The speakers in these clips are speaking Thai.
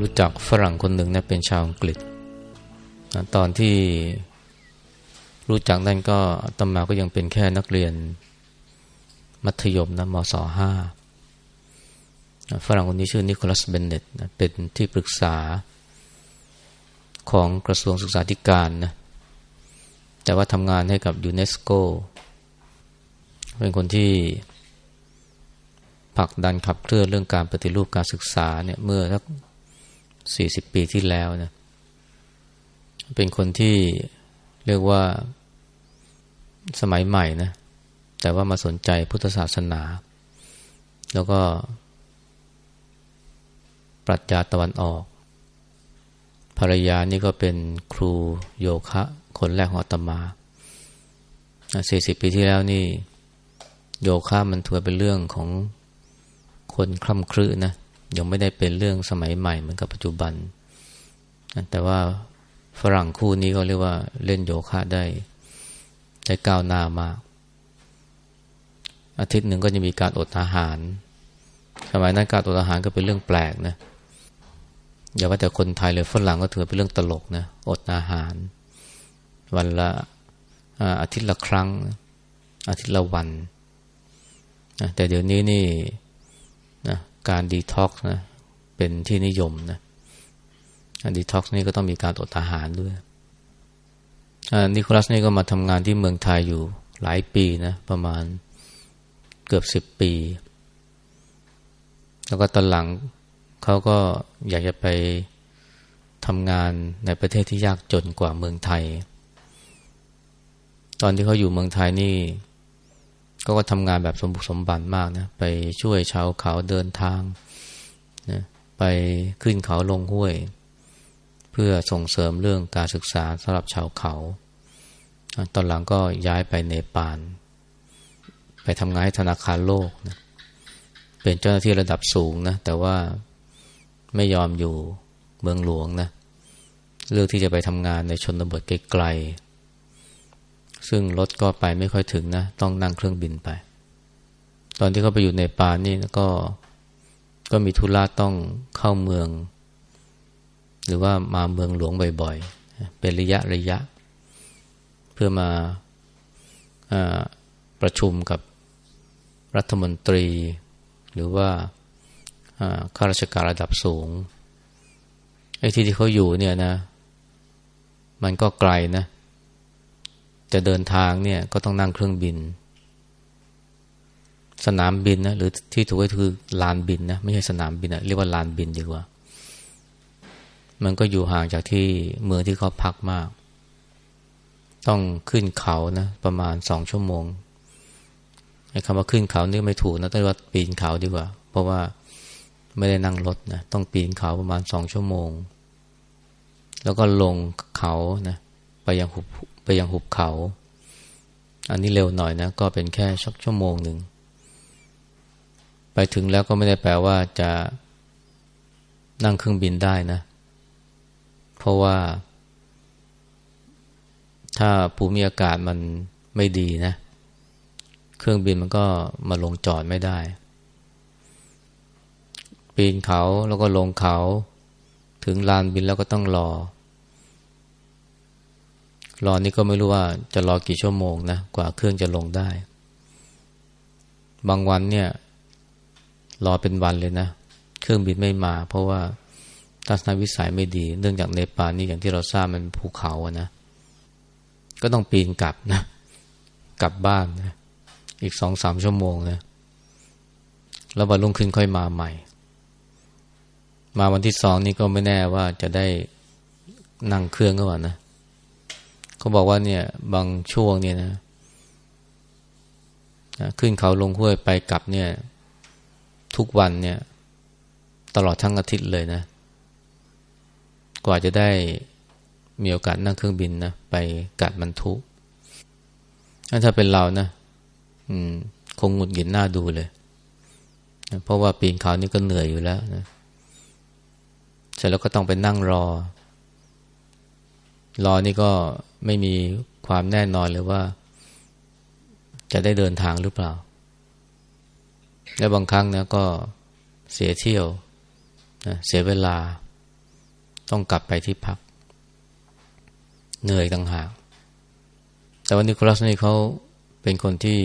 รู้จักฝรั่งคนหนึ่งนะเป็นชาวอังกฤษนะตอนที่รู้จักนั่นก็ตมาก็ยังเป็นแค่นักเรียนมัธยมนะมศห้าฝรั่งคนนี้ชื่อนิโคลัสเบนเนตนะเป็นที่ปรึกษาของกระทรวงศึกษาธิการนะแต่ว่าทำงานให้กับยูเนสโกเป็นคนที่ผลักดันขับเคลื่อนเรื่องการปฏิรูปการศึกษาเนี่ยเมื่อสัก สี่สิบปีที่แล้วนะเป็นคนที่เรียกว่าสมัยใหม่นะแต่ว่ามาสนใจพุทธศาสนา แล้วก็ ปรัชญาตะวันออก ภรรยานี่ก็เป็นครูโยคะคนแรกของอตมาสี่สิบปีที่แล้วนี่ โยคะมันถือเป็นเรื่องของคนคล่ำครื้นะ ยังไม่ได้เป็นเรื่องสมัยใหม่เหมือนกับปัจจุบัน แต่ว่าฝรั่งคู่นี้ก็เรียกว่าเล่นโยคะได้ได้ก้าวหน้ามาก อาทิตย์หนึ่งก็จะมีการอดอาหาร สมัยนั้นการอดอาหารก็เป็นเรื่องแปลกนะอย่าว่าแต่คนไทยเลยฝรั่งก็ถือเป็นเรื่องตลกนะอดอาหาร วันละอาทิตย์ละครั้ง อาทิตย์ละวัน แต่เดี๋ยวนี้นี่ การดีท็อกซ์นะเป็นที่นิยมนะดีท็อกซ์นี่ก็ต้องมีการอดอาหารด้วยนิโคลัสนี่ก็มาทำงานที่เมืองไทยอยู่หลายปีนะประมาณเกือบสิบปี แล้วก็ตอนหลังเขาก็อยากจะไปทำงานในประเทศที่ยากจนกว่าเมืองไทย ตอนที่เขาอยู่เมืองไทยนี่ ก็ก็ทำงานแบบสมบุกสมบันมากนะไปช่วยชาวเขาเดินทางนะไปขึ้นเขาลงห้วย เพื่อส่งเสริมเรื่องการศึกษาสำหรับชาวเขา ตอนหลังก็ย้ายไปเนปาลไปทำงานให้ธนาคารโลกนะเป็นเจ้าหน้าที่ระดับสูงนะแต่ว่าไม่ยอมอยู่เมืองหลวงนะเลือกที่จะไปทำงานในชนบทไกล ซึ่งรถก็ไปไม่ค่อยถึงนะ ต้องนั่งเครื่องบินไป ตอนที่เขาไปอยู่ในป่านี่ก็ก็มีธุระต้องเข้าเมือง หรือว่ามาเมืองหลวงบ่อยๆ เป็นระยะระยะ เพื่อมาประชุมกับรัฐมนตรี หรือว่าข้าราชการระดับสูงไอ้ที่ที่เขาอยู่เนี่ยนะ มันก็ไกลนะ จะเดินทางเนี่ยก็ต้องนั่งเครื่องบิน สนามบินนะหรือที่ถูกก็คือลานบินนะไม่ใช่สนามบินนะเรียกว่าลานบินดีกว่า มันก็อยู่ห่างจากที่เมืองที่เขาพักมาก ต้องขึ้นเขานะประมาณสองชั่วโมงไอ้คำว่าขึ้นเขานี่ไม่ถูกนะต้องว่าปีนเขาดีกว่า เพราะว่าไม่ได้นั่งรถนะต้องปีนเขาประมาณสองชั่วโมง แล้วก็ลงเขานะไปยังหุบ ยังหุบเขา อันนี้เร็วหน่อยนะ ก็เป็นแค่ชักชั่วโมงหนึ่ง ไปถึงแล้วก็ไม่ได้แปลว่าจะนั่งเครื่องบินได้นะ เพราะว่า ถ้าภูมิอากาศมันไม่ดีนะ เครื่องบินมันก็มาลงจอดไม่ได้ ปีนเขาแล้วก็ลงเขา ถึงลานบินแล้วก็ต้องรอ รอนี่ก็ไม่รู้ว่าจะรอกี่ชั่วโมงนะกว่าเครื่องจะลงได้ บางวันเนี่ย รอเป็นวันเลยนะ เครื่องบินไม่มา เพราะว่าทัศนวิสัยไม่ดี เนื่องจากเนปาลนี่อย่างที่เราทราบมันภูเขาอะนะ ก็ต้องปีนกลับนะ กลับบ้านนะอีกสองสามชั่วโมงนะแล้ววันรุ่งขึ้นค่อยมาใหม่ มาวันที่สองนี่ก็ไม่แน่ว่าจะได้นั่งเครื่องก็ว่านะ เขาบอกว่าเนี่ย บางช่วงเนี่ยนะขึ้นเขาลงห้วยไปกลับเนี่ย ทุกวันเนี่ย ตลอดทั้งอาทิตย์เลยนะ กว่าจะได้มีโอกาสนั่งเครื่องบินนะไปกัดมันทุกถ้าเป็นเรานะคงหงุดหงิดหน้าดูเลยนะเพราะว่าปีนเขานี่ก็เหนื่อยอยู่แล้วนะเสร็จแล้วก็ต้องไปนั่งรอ รอนี่ก็ไม่มีความแน่นอนเลยว่า จะได้เดินทางหรือเปล่า และบางครั้งนะก็เสียเที่ยวนะเสียเวลา ต้องกลับไปที่พัก เหนื่อยต่างหาก แต่วันนี้ครัสนี่เขาเป็นคนที่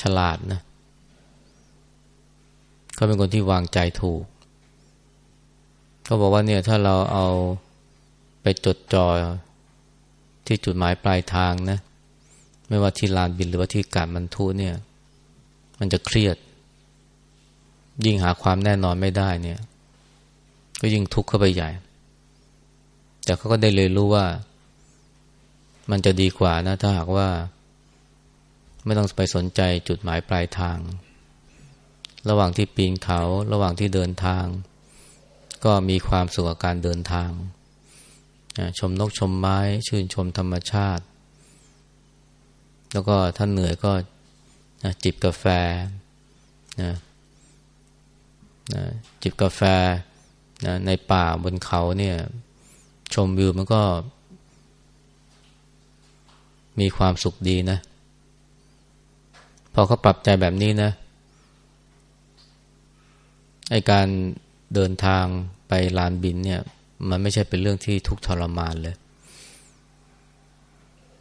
ฉลาดนะเขาเป็นคนที่วางใจถูกเขาบอกว่าเนี่ยถ้าเราเอา ไปจดจ่อที่จุดหมายปลายทางนะ ไม่ว่าที่ลานบินหรือว่าที่การบรรทุเนี่ย มันจะเครียด ยิ่งหาความแน่นอนไม่ได้เนี่ย ก็ยิ่งทุกข์เข้าไปใหญ่ แต่เขาก็ได้เลยรู้ว่า มันจะดีกว่านะ ถ้าหากว่า ไม่ต้องไปสนใจจุดหมายปลายทาง ระหว่างที่ปีนเขา ระหว่างที่เดินทาง ก็มีความสุขกับการเดินทาง ชมนกชมไม้ ชื่นชมธรรมชาติ แล้วก็ท่านเหนื่อยก็จิบกาแฟนะนะจิบกาแฟนะในป่าบนเขาเนี่ย ชมวิวมันก็ มีความสุขดีนะ พอเขาปรับใจแบบนี้นะไอการเดินทางไปลานบินเนี่ย มันไม่ใช่เป็นเรื่องที่ทุกทรมานเลย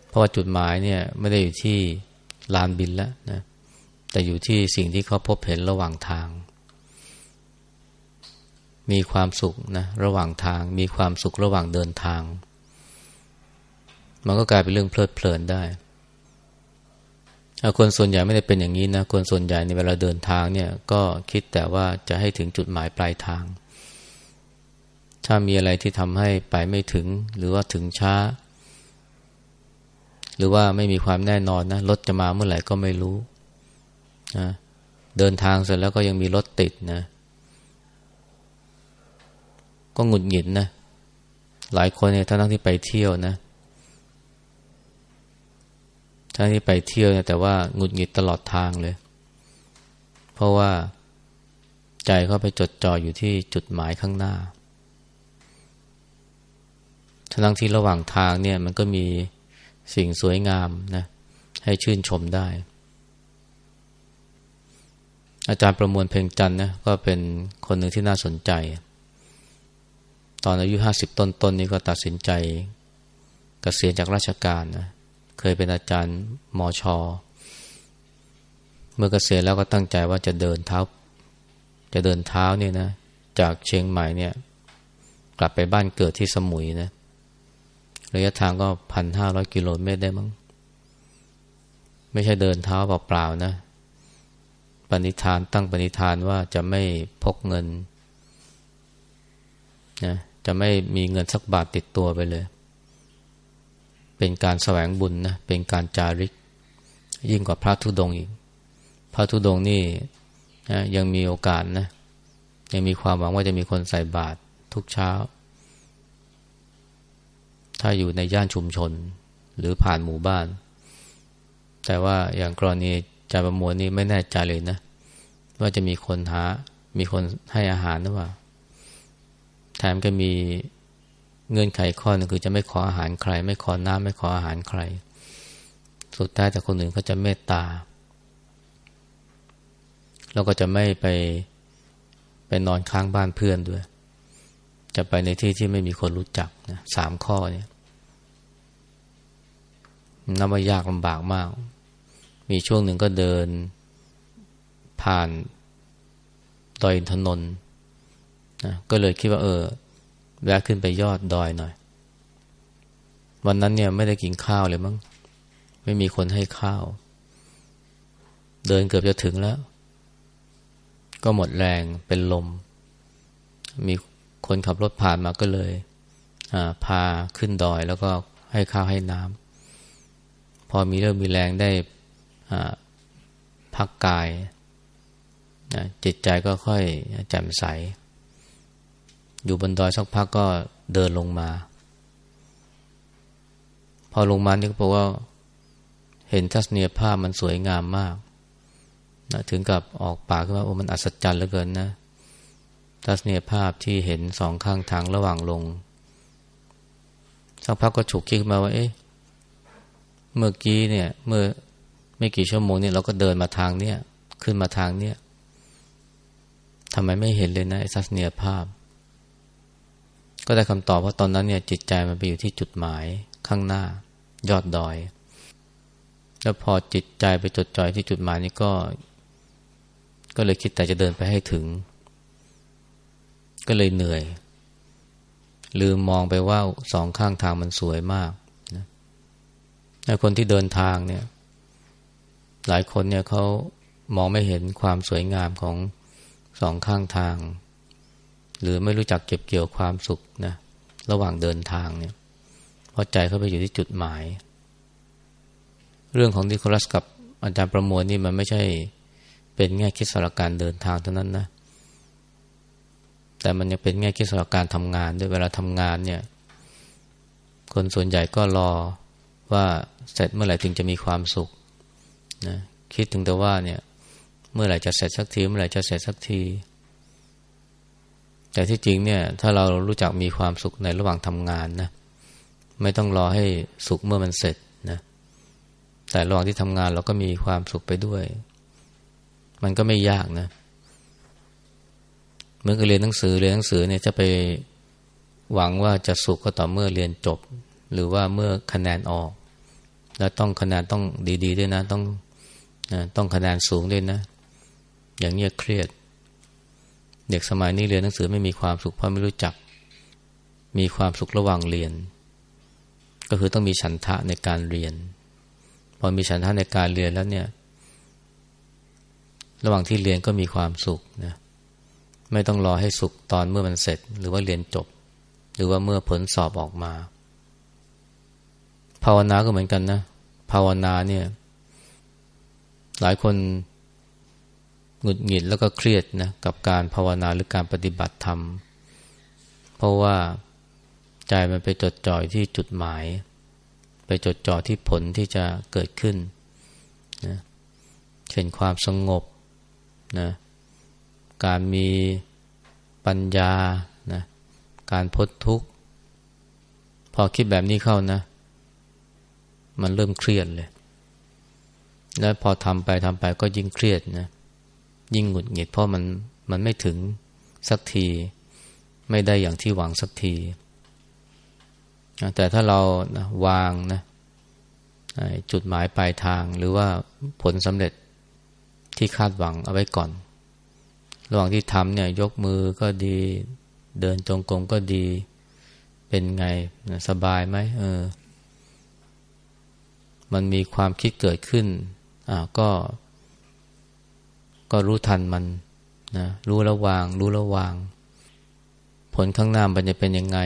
เพราะว่าจุดหมายเนี่ยไม่ได้อยู่ที่ลานบินแล้วนะแต่อยู่ที่สิ่งที่เขาพบเห็นระหว่างทาง มีความสุขนะระหว่างทาง มีความสุขระหว่างเดินทาง มันก็กลายเป็นเรื่องเพลิดเพลินได้คนส่วนใหญ่ไม่ได้เป็นอย่างนี้นะคนส่วนใหญ่ในเวลาเดินทางเนี่ยก็คิดแต่ว่าจะให้ถึงจุดหมายปลายทาง ถ้ามีอะไรที่ทำให้ไปไม่ถึง หรือว่าถึงช้า หรือว่าไม่มีความแน่นอนนะรถจะมาเมื่อไหร่ก็ไม่รู้นะเดินทางเสร็จแล้วก็ยังมีรถติดนะ ก็หงุดหงิดนะ หลายคนเนี่ยทั้งที่ไปเที่ยวนะทั้งที่ไปเที่ยวนะแต่ว่าหงุดหงิดตลอดทางเลย เพราะว่าใจเขาไปจดจ่ออยู่ที่จุดหมายข้างหน้า ทั้งที่ระหว่างทางเนี่ยมันก็มีสิ่งสวยงามนะให้ชื่นชมได้ อาจารย์ประมวลเพ่งจันนะก็เป็นคนหนึ่งที่น่าสนใจ ตอนอายุห้าสิบต้นๆนนี้ก็ตัดสินใจกเกษียณจากราชการนะเคยเป็นอาจารย์มอชอเมื่อกเกษียณแล้วก็ตั้งใจว่าจะเดินเท้าจะเดินเท้าเนี่ยนะจากเชียงใหม่เนี่ย กลับไปบ้านเกิดที่สมุยนะ ระยะทางก็พันห้าร้อยกิโลเมตรได้มั้ง ไม่ใช่เดินเท้าเปล่าๆนะ ปณิธานตั้งปณิธานว่าจะไม่พกเงินนะจะไม่มีเงินสักบาทติดตัวไปเลย เป็นการแสวงบุญนะ เป็นการจาริก ยิ่งกว่าพระธุดงอีก พระธุดงนี่นะยังมีโอกาสนะ ยังมีความหวังว่าจะมีคนใส่บาตรทุกเช้า ถ้าอยู่ในย่านชุมชน หรือผ่านหมู่บ้าน แต่ว่าอย่างกรณีจาประมวลนี่ไม่แน่ใจเลยนะ ว่าจะมีคนหา มีคนให้อาหารหรือเปล่าแถมก็มีเงื่อนไขข้อนึงคือจะไม่ขออาหารใคร ไม่ขอน้ำไม่ขออาหารใคร สุดท้ายแต่คนอื่นเขาจะเมตตาแล้วก็จะไม่ไปไปนอนค้างบ้านเพื่อนด้วย จะไปในที่ที่ไม่มีคนรู้จักนะสามข้อเนี่ย นับว่ายากลำบากมาก มีช่วงหนึ่งก็เดินผ่านดอยถนนนะก็เลยคิดว่าเออแวะขึ้นไปยอดดอยหน่อย วันนั้นเนี่ยไม่ได้กินข้าวเลยมั้งไม่มีคนให้ข้าว เดินเกือบจะถึงแล้ว ก็หมดแรงเป็นลม มีคนขับรถผ่านมาก็เลยพาขึ้นดอยแล้วก็ให้ข้าวให้น้ำ พอมีเรื่องมีแรงได้พักกายนะจิตใจก็ค่อยแจ่มใส อยู่บนดอยสักพักก็เดินลงมา พอลงมานี่ก็บอกว่า เห็นทัศนียภาพมันสวยงามมากนะถึงกับออกปากขึ้นว่าโอ้มันอัศจรรย์เหลือเกินนะทัศนียภาพที่เห็นสองข้างทางระหว่างลง สักพักก็ฉุกคิดมาว่า เอ๊ะ เมื่อกี้เนี่ย เมื่อไม่กี่ชั่วโมงเนี่ยเราก็เดินมาทางเนี้ยขึ้นมาทางเนี้ยทำไมไม่เห็นเลยนะไอ้ทัศนียภาพ ก็ได้คำตอบว่าตอนนั้นเนี่ยจิตใจมันไปอยู่ที่จุดหมายข้างหน้า ยอดดอย แล้วพอจิตใจไปจดจ่อยที่จุดหมายนี้ก็ ก็เลยคิดแต่จะเดินไปให้ถึง ก็เลยเหนื่อย ลืมมองไปว่าสองข้างทางมันสวยมาก คนที่เดินทางเนี่ย หลายคนเนี่ยเขามองไม่เห็นความสวยงามของสองข้างทาง หรือไม่รู้จักเก็บเกี่ยวความสุขนะระหว่างเดินทางเนี่ยเพราะใจเขาไปอยู่ที่จุดหมาย เรื่องของดิโคลัสกับอาจารย์ประมวลนี่มันไม่ใช่เป็นแง่คิดสำหรับการเดินทางเท่านั้นนะ แต่มันยังเป็นแง่คิดสำหรับการทำงานด้วยเวลาทำงานเนี่ย คนส่วนใหญ่ก็รอ ว่าเสร็จเมื่อไหร่ถึงจะมีความสุขนะคิดถึงแต่ว่าเนี่ย เมื่อไหร่จะเสร็จสักทีเมื่อไหร่จะเสร็จสักที แต่ที่จริงเนี่ย ถ้าเรารู้จักมีความสุขในระหว่างทำงานนะไม่ต้องรอให้สุขเมื่อมันเสร็จนะแต่ระหว่างที่ทำงานเราก็มีความสุขไปด้วย มันก็ไม่ยากนะเมื่อเรียนหนังสือเรียนหนังสือเนี่ยจะไปหวังว่าจะสุขก็ต่อเมื่อเรียนจบ หรือว่าเมื่อคะแนนออก แล้วต้องคะแนนต้องดีๆด้วยนะ ต้องนะต้องคะแนนสูงด้วยนะ อย่างเงี้ยเครียด เด็กสมัยนี้เรียนหนังสือไม่มีความสุขเพราะไม่รู้จัก มีความสุขระหว่างเรียน ก็คือต้องมีฉันทะในการเรียน พอมีฉันทะในการเรียนแล้วเนี่ย ระหว่างที่เรียนก็มีความสุขนะไม่ต้องรอให้สุขตอนเมื่อมันเสร็จ หรือว่าเรียนจบ หรือว่าเมื่อผลสอบออกมาภาวนาก็เหมือนกันนะ ภาวนาเนี่ยหลายคนหงุดหงิดแล้วก็เครียดนะกับการภาวนาหรือการปฏิบัติธรรม เพราะว่าใจมันไปจดจ่อยที่จุดหมาย ไปจดจ่อที่ผลที่จะเกิดขึ้นนะเช่นความสงบนะการมีปัญญานะการพ้นทุกข์ พอคิดแบบนี้เข้านะ มันเริ่มเครียดเลย แล้วพอทำไปทำไปก็ยิ่งเครียดนะ ยิ่งหงุดหงิดเพราะมันมันไม่ถึงสักที ไม่ได้อย่างที่หวังสักที แต่ถ้าเรานะวางนะจุดหมายปลายทางหรือว่าผลสำเร็จที่คาดหวังเอาไว้ก่อน ระหว่างที่ทำเนี่ยยกมือก็ดี เดินจงกรมก็ดี เป็นไงสบายไหมเออ มันมีความคิดเกิดขึ้นอ่าก็ ก็รู้ทันมันนะรู้ระวาง รู้ระวาง ผลข้างหน้ามันจะเป็นยังไง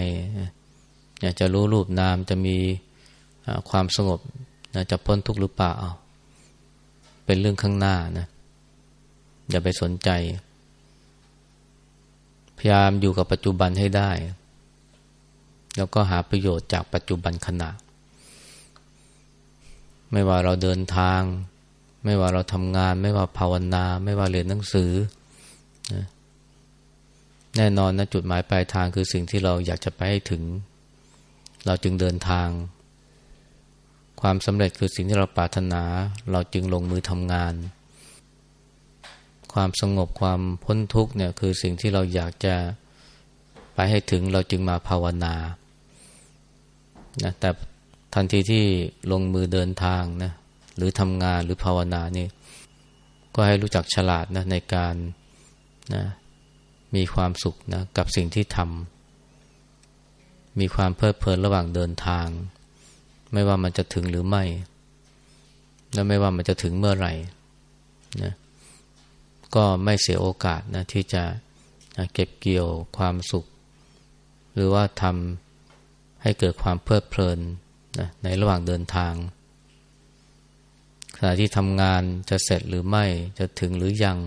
อยากจะรู้รูปนามจะมีความสงบนะจะพ้นทุกข์หรือเปล่าเป็นเรื่องข้างหน้านะอย่าไปสนใจ พยายามอยู่กับปัจจุบันให้ได้ แล้วก็หาประโยชน์จากปัจจุบันขณะ ไม่ว่าเราเดินทาง ไม่ว่าเราทำงาน ไม่ว่าภาวนา ไม่ว่าเรียนหนังสือนะแน่นอนนะจุดหมายปลายทางคือสิ่งที่เราอยากจะไปให้ถึง เราจึงเดินทาง ความสำเร็จคือสิ่งที่เราปรารถนา เราจึงลงมือทำงาน ความสงบความพ้นทุกข์เนี่ยคือสิ่งที่เราอยากจะไปให้ถึงเราจึงมาภาวนานะแต่ ทันทีที่ลงมือเดินทางนะหรือทำงานหรือภาวนานี่ก็ให้รู้จักฉลาดนะในการนะมีความสุขนะกับสิ่งที่ทำมีความเพลิดเพลินระหว่างเดินทาง ไม่ว่ามันจะถึงหรือไม่ และไม่ว่ามันจะถึงเมื่อไหร่นะก็ไม่เสียโอกาสนะที่จะนะเก็บเกี่ยวความสุข หรือว่าทำให้เกิดความเพลิดเพลิน นะในระหว่างเดินทาง ขณะที่ทำงานจะเสร็จหรือไม่จะถึงหรือยัง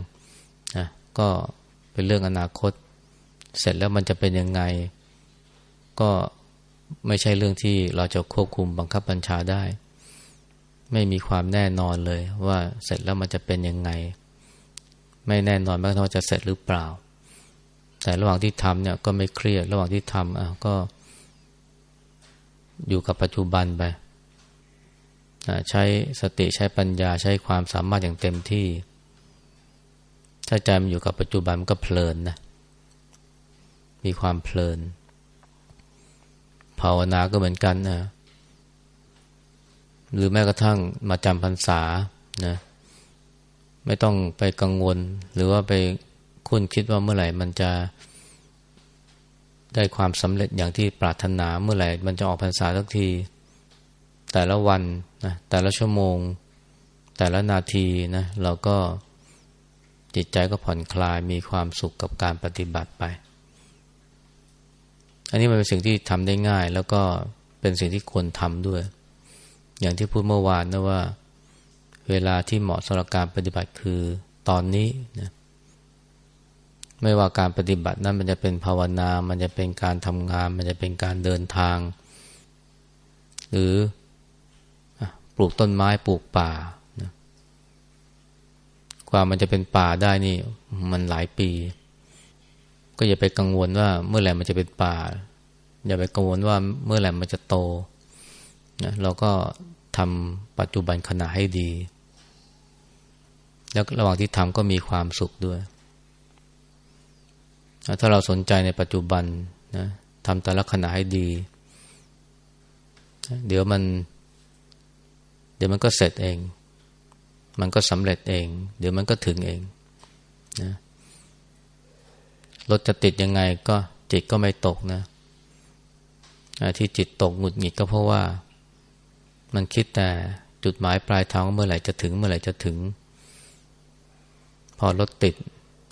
นะก็เป็นเรื่องอนาคต เสร็จแล้วมันจะเป็นยังไง ก็ไม่ใช่เรื่องที่เราจะควบคุมบังคับบัญชาได้ ไม่มีความแน่นอนเลยว่าเสร็จแล้วมันจะเป็นยังไง ไม่แน่นอนแม้ว่าจะเสร็จหรือเปล่า แต่ระหว่างที่ทำเนี่ยก็ไม่เครียด ระหว่างที่ทำอะก็ อยู่กับปัจจุบันไปใช้สติใช้ปัญญาใช้ความสามารถอย่างเต็มที่ ถ้าใจมันอยู่กับปัจจุบันมันก็เพลินนะ มีความเพลิน ภาวนาก็เหมือนกันนะ หรือแม้กระทั่งมาจำพรรษานะ ไม่ต้องไปกังวล หรือว่าไปคุ้นคิดว่าเมื่อไหร่มันจะ ได้ความสำเร็จอย่างที่ปรารถนาเมื่อไหร่มันจะออกพรรษาสักที แต่ละวันนะแต่ละชั่วโมง แต่ละนาทีนะเราก็จิตใจก็ผ่อนคลายมีความสุขกับการปฏิบัติไป อันนี้มันเป็นสิ่งที่ทำได้ง่าย แล้วก็เป็นสิ่งที่ควรทำด้วย อย่างที่พูดเมื่อวานนะว่า เวลาที่เหมาะสำหรับการปฏิบัติคือตอนนี้นะ ไม่ว่าการปฏิบัตินั้นมันจะเป็นภาวนา มันจะเป็นการทำงาน มันจะเป็นการเดินทาง หรือปลูกต้นไม้ปลูกป่า กว่ามันจะเป็นป่าได้นี่ มันหลายปี ก็อย่าไปกังวลว่าเมื่อไหร่มันจะเป็นป่า อย่าไปกังวลว่าเมื่อไหร่มันจะโตนะเราก็ทำปัจจุบันขณะให้ดี แล้วระหว่างที่ทำก็มีความสุขด้วย ถ้าเราสนใจในปัจจุบันนะทำแต่ละขณะให้ดี เดี๋ยวมัน เดี๋ยวมันก็เสร็จเอง มันก็สำเร็จเอง เดี๋ยวมันก็ถึงเองนะรถจะติดยังไงก็จิตก็ไม่ตกนะ ที่จิตตกหงุดหงิดก็เพราะว่า มันคิดแต่จุดหมายปลายทางเมื่อไหร่จะถึงเมื่อไหร่จะถึง พอรถติด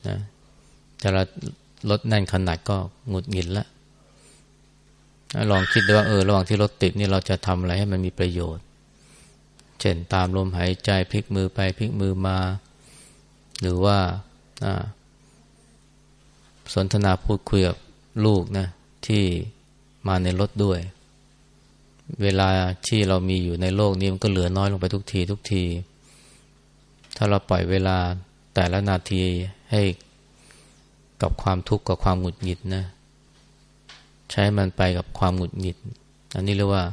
นะจะ รถแน่นขนาดก็หงุดหงิดละลองคิดดูว่าเออระหว่างที่รถติดนี่เราจะทำอะไรให้มันมีประโยชน์ เช่นตามลมหายใจพลิกมือไปพลิกมือมา หรือว่าสนทนาพูดคุยกับลูกนะที่มาในรถด้วย เวลาที่เรามีอยู่ในโลกนี้มันก็เหลือน้อยลงไปทุกทีทุกที ถ้าเราปล่อยเวลาแต่ละนาทีให้ กับความทุกข์กับความหงุดหงิดนะ ใช้มันไปกับความหงุดหงิด อันนี้เรียกว่า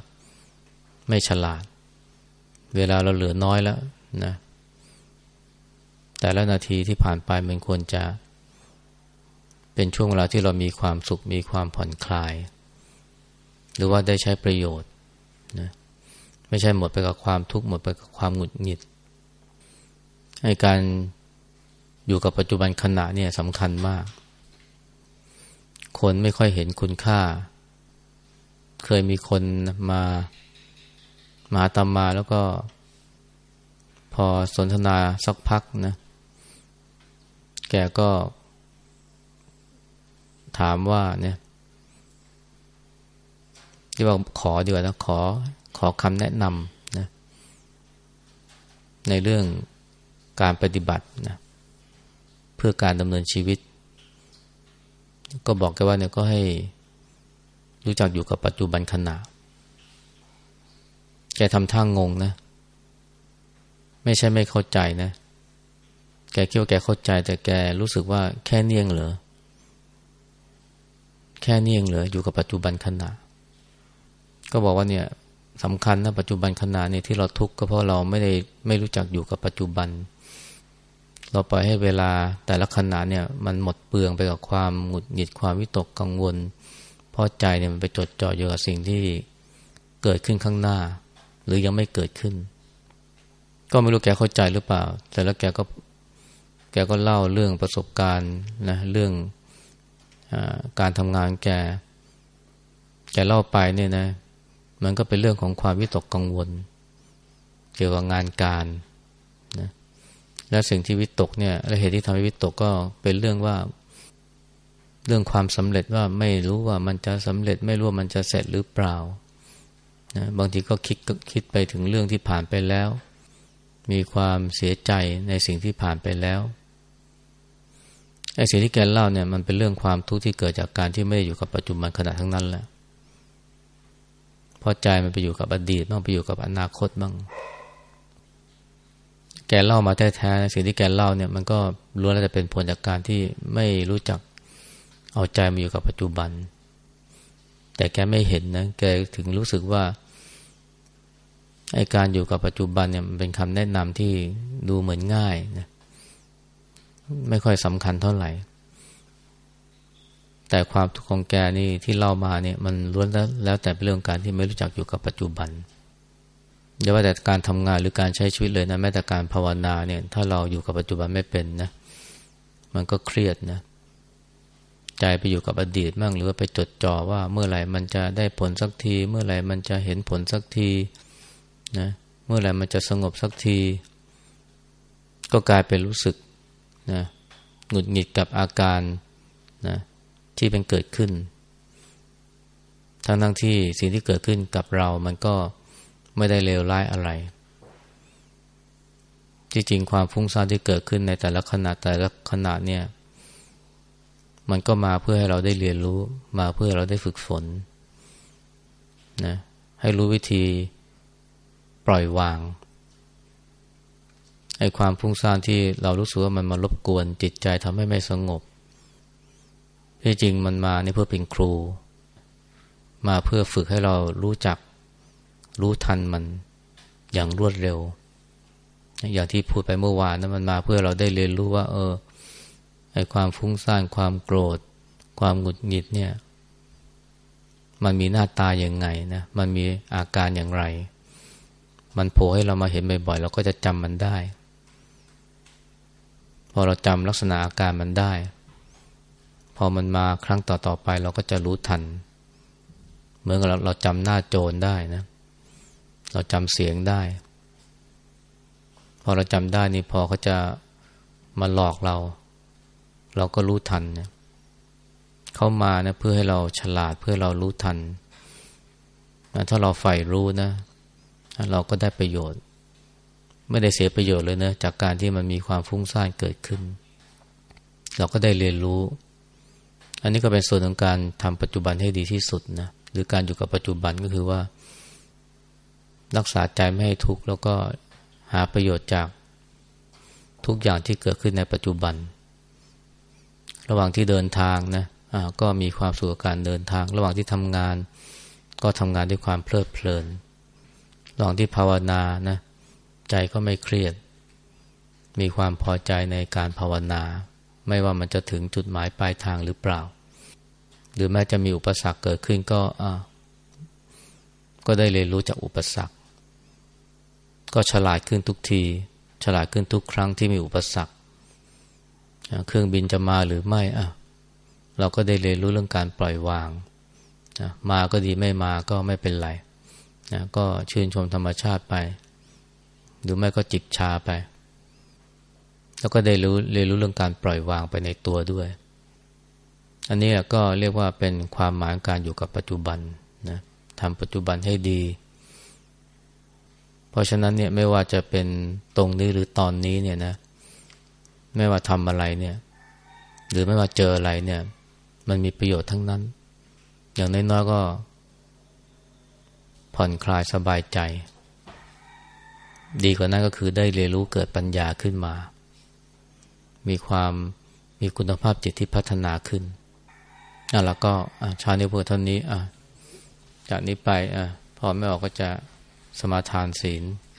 ไม่ฉลาด เวลาเราเหลือน้อยแล้วนะแต่ละนาทีที่ผ่านไปมันควรจะ เป็นช่วงเวลาที่เรามีความสุขมีความผ่อนคลาย หรือว่าได้ใช้ประโยชน์นะไม่ใช่หมดไปกับความทุกข์หมดไปกับความหงุดหงิดให้การ อยู่กับปัจจุบันขณะเนี่ยสำคัญมาก คนไม่ค่อยเห็นคุณค่า เคยมีคนมามาตามมาแล้วก็ พอสนทนาสักพักนะ แกก็ ถามว่าเนี่ยที่ว่าขอดีกว่านะขอขอคำแนะนำนะในเรื่องการปฏิบัตินะเพื่อการดำเนินชีวิต ก็บอกแกว่าเนี่ยก็ให้รู้จักอยู่กับปัจจุบันขณะแกทำท่างงงนะ ไม่ใช่ไม่เข้าใจนะ แกคิดว่าแกเข้าใจ แต่แกรู้สึกว่าแค่เนียงเหรอแค่เนียงเหรออยู่กับปัจจุบันขณะ ก็บอกว่าเนี่ยสำคัญนะปัจจุบันขณะเนี่ยที่เราทุกข์ก็เพราะเราไม่ได้ไม่รู้จักอยู่กับปัจจุบันเเราปล่อยให้เวลาแต่ละขณะเนี่ยมันหมดเปลืองไปกับความหงุดหงิดความวิตกกังวล เพราะใจเนี่ยมันไปจดจ่ออยู่กับสิ่งที่เกิดขึ้นข้างหน้า หรือยังไม่เกิดขึ้น ก็ไม่รู้แกเข้าใจหรือเปล่า แต่แล้วแกก็แกก็เล่าเรื่องประสบการณ์นะเรื่องอการทำงานแกแกเล่าไปเนี่ยนะ มันก็เป็นเรื่องของความวิตกกังวล เกี่ยวกับงานการนะ และสิ่งที่วิตกเนี่ยและเหตุที่ทำให้วิตกก็เป็นเรื่องว่า เรื่องความสำเร็จว่าไม่รู้ว่ามันจะสำเร็จไม่รู้ว่ามันจะเสร็จหรือเปล่านะบางทีก็คิดคิดไปถึงเรื่องที่ผ่านไปแล้ว มีความเสียใจในสิ่งที่ผ่านไปแล้วไอ้สิ่งที่แกเล่าเนี่ยมันเป็นเรื่องความทุกข์ที่เกิดจากการที่ไม่ได้อยู่กับปัจจุบันขณะทั้งนั้นแหละพอใจมันไปอยู่กับอดีตบ้างไปอยู่กับอนาคตบ้าง กเล่ามาแท้ๆสิ่งที่แกเล่าเนี่ยมันก็ล้วนแล้วจะเป็นผลจากการที่ไม่รู้จักเอาใจมาอยู่กับปัจจุบัน แต่แกไม่เห็นนะแกถึงรู้สึกว่าไอการอยู่กับปัจจุบันเนี่ยมันเป็นคำแนะนำที่ดูเหมือนง่ายนะไม่ค่อยสำคัญเท่าไหร่ แต่ความทุกข์ของแกนี่ที่เล่ามาเนี่ยมันล้วนแล้วแล้วแต่เป็นเรื่องการที่ไม่รู้จักอยู่กับปัจจุบัน อย่าว่าแต่การทำงานหรือการใช้ชีวิตเลยนะแม้แต่การภาวนาเนี่ย ถ้าเราอยู่กับปัจจุบันไม่เป็นนะ มันก็เครียดนะ ใจไปอยู่กับอดีตบ้างหรือว่าไปจดจ่อว่าเมื่อไหร่มันจะได้ผลสักที เมื่อไหร่มันจะเห็นผลสักทีนะเมื่อไหร่มันจะสงบสักที ก็กลายเป็นรู้สึกนะหงุดหงิดกับอาการนะที่เป็นเกิดขึ้นทั้งทั้งที่สิ่งที่เกิดขึ้นกับเรามันก็ ไม่ได้เลวร้ายอะไรที่จริงความฟุ้งซ่านที่เกิดขึ้นในแต่ละขณะแต่ละขณะเนี่ย มันก็มาเพื่อให้เราได้เรียนรู้ มาเพื่อเราได้ฝึกฝนนะให้รู้วิธีปล่อยวางไอ้ความฟุ้งซ่านที่เรารู้สึกว่ามันมารบกวนจิตใจทำให้ไม่สงบ ที่จริงมันมานี่เพื่อเป็นครู มาเพื่อฝึกให้เรารู้จัก รู้ทันมันอย่างรวดเร็ว อย่างที่พูดไปเมื่อวานนะมันมาเพื่อเราได้เรียนรู้ว่า เออไอความฟุ้งซ่านความโกรธ ความหงุดหงิดเนี่ย มันมีหน้าตาอย่างไงนะมันมีอาการอย่างไร มันโผล่ให้เรามาเห็นบ่อยๆเราก็จะจำมันได้ พอเราจำลักษณะอาการมันได้ พอมันมาครั้งต่อๆไป เราก็จะรู้ทัน เหมือนกับเราเราจำหน้าโจรได้นะ เราจำเสียงได้ พอเราจำได้นี่พอเขาจะมาหลอกเรา เราก็รู้ทันเนี่ยเขามานะเพื่อให้เราฉลาดเพื่อเรารู้ทันนะถ้าเราใฝ่รู้นะ เราก็ได้ประโยชน์ ไม่ได้เสียประโยชน์เลยนะจากการที่มันมีความฟุ้งซ่านเกิดขึ้น เราก็ได้เรียนรู้ อันนี้ก็เป็นส่วนของการทำปัจจุบันให้ดีที่สุดนะหรือการอยู่กับปัจจุบันก็คือว่า รักษาใจไม่ให้ทุกข์แล้วก็หาประโยชน์จากทุกอย่างที่เกิดขึ้นในปัจจุบัน ระหว่างที่เดินทางนะะก็มีความสุขกับการเดินทาง ระหว่างที่ทำงาน ก็ทำงานด้วยความเพลิดเพลิน ระหว่างที่ภาวนานะใจก็ไม่เครียด มีความพอใจในการภาวนา ไม่ว่ามันจะถึงจุดหมายปลายทางหรือเปล่า หรือแม้จะมีอุปสรรคเกิดขึ้นก็ก็ได้เรียนรู้จากอุปสรรค ก็ฉลาดขึ้นทุกที ฉลาดขึ้นทุกครั้งที่มีอุปสรรคเครื่องบินจะมาหรือไม่อะเราก็ได้เรียนรู้เรื่องการปล่อยวางนะมาก็ดีไม่มาก็ไม่เป็นไรนะก็ชื่นชมธรรมชาติไป หรือไม่ก็จิกชาไป แล้วก็ได้รู้เรียนรู้เรื่องการปล่อยวางไปในตัวด้วย อันนี้ก็เรียกว่าเป็นความหมายการอยู่กับปัจจุบันนะทำปัจจุบันให้ดี เพราะฉะนั้นเนี่ยไม่ว่าจะเป็นตรงนี้หรือตอนนี้เนี่ยนะ ไม่ว่าทำอะไรเนี่ย หรือไม่ว่าเจออะไรเนี่ย มันมีประโยชน์ทั้งนั้น อย่างน้อยๆก็ ผ่อนคลายสบายใจ ดีกว่านั้นก็คือได้เรียนรู้เกิดปัญญาขึ้นมา มีความมีคุณภาพจิตที่พัฒนาขึ้นอะแล้วก็ชาเนพูดเท่านี้อะจากนี้ไปอะพอไม่ออกก็จะ สมาทานศีล